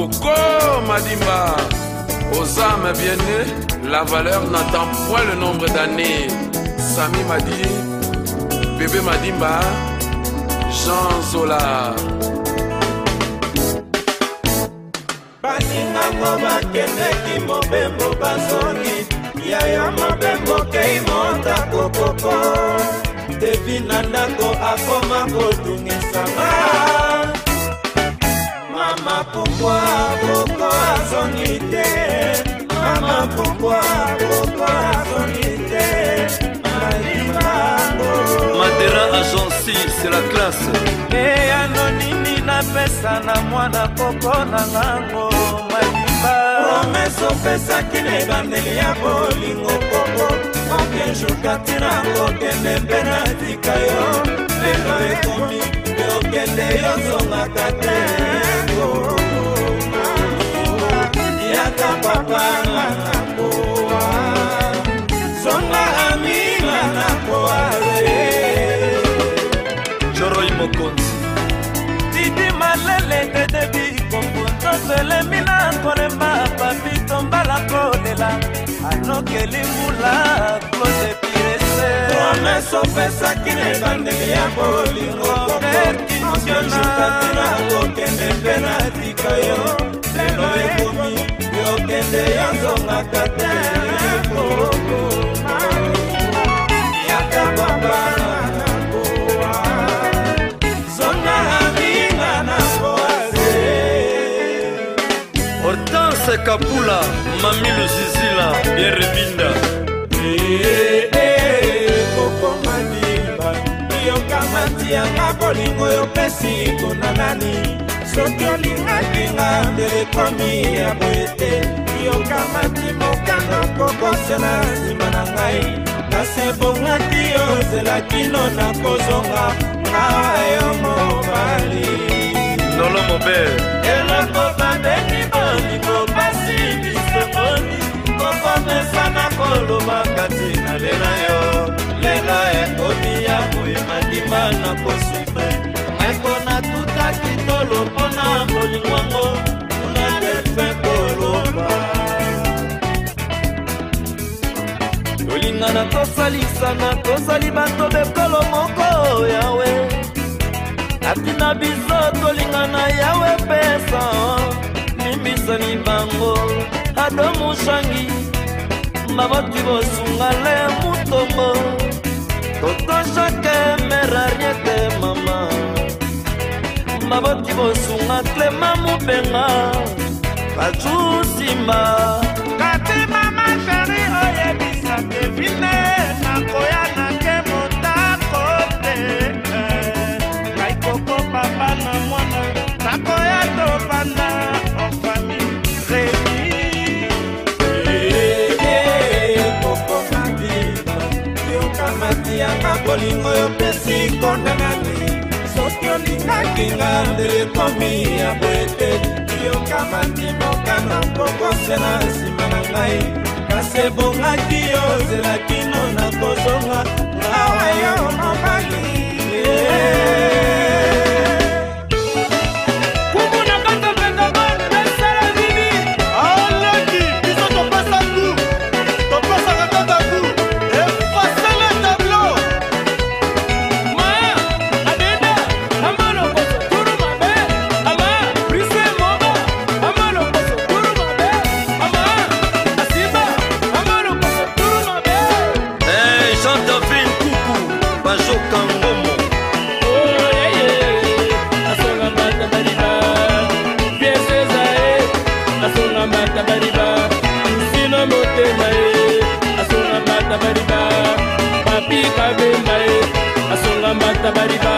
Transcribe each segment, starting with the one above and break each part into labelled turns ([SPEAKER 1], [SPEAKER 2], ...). [SPEAKER 1] Coco Madimba. Aux âmes bien-nées, la valeur n'attend point le nombre d'années. Sami Madi, Bébé Madimba, Jean Zola. baningango bakendeki mobembo bazongi yaya mobembo kei mondako koko devi na ndako akoma kodungisanga mama pokwa poko azongi te mama pokwa poko azongi te nalingango madera agenci c'est la classe eyano nini napesa na mwana poko na ngango malimba promese opesaki na ebandeli ya bolingo poko okejoukati na kokende mpe natika yo lelo ekomi okende yozongaka te sokana na kowa songa amina na kowa joroi mokonzi didi malele dedebi kombo tozelemi na kolemba papi tombala kolela anokeli mbula klode pirese promeso opesaki na ebandeli ya bolingo erkinsona kokende mpe na tika yo prince kapula mami luzizila bierebinda eh, eh, kokoma liba yokamati yanga bolingo yopesi kuna nani soki olingakinga ndelekomi ya boye te yokamati mokano kokosela nsima na ngai kasi ebongaki ozela kino na kozonga ngai yo mobali nolo mobe eloko kati nalela yo lelo ekomi ya boye mandima na kosufre meko natutaki tolo mpona molingwango kuna delfe koloba tolingana tosalisana tozali bato bekolo moko yawe ati na biso tolingana yawe pesa limbisani bango adomushangi baboki bosunga le mutombo totoshake merariete mama baboki bosunga klema mobenga bajusimba bolingo yopesi konda nani soki olingaki nga ndele komi ya boete yokamati mokano kokosela nsima na ngai kasi ebongaki yo ozelakino na kozonga ngawa yo mobali kabenda ye asonga mata baliba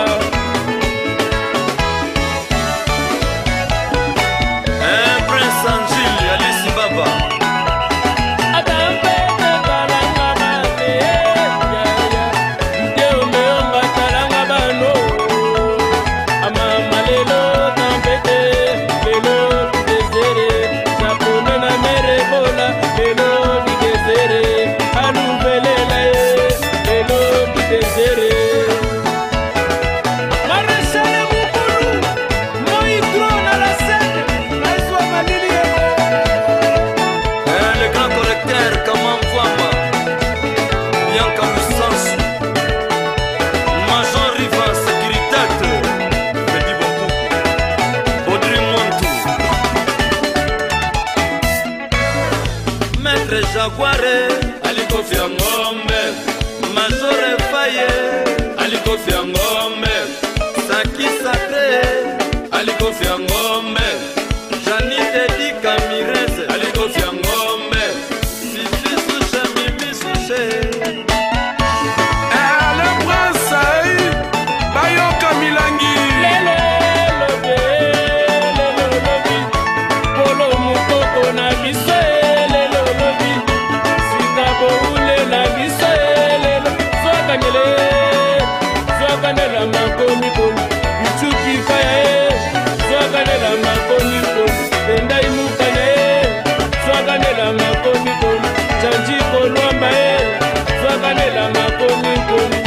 [SPEAKER 1] maître jaguare alikofia ngombe majore faye alikofia ngombe sakisa te alikofia ngombe janite dikam zakalela makomi koni itsukisa ye zakalela makomi koni endai mukana ye zakalela makomi koni janji kolwamba ye zakalela makomi koni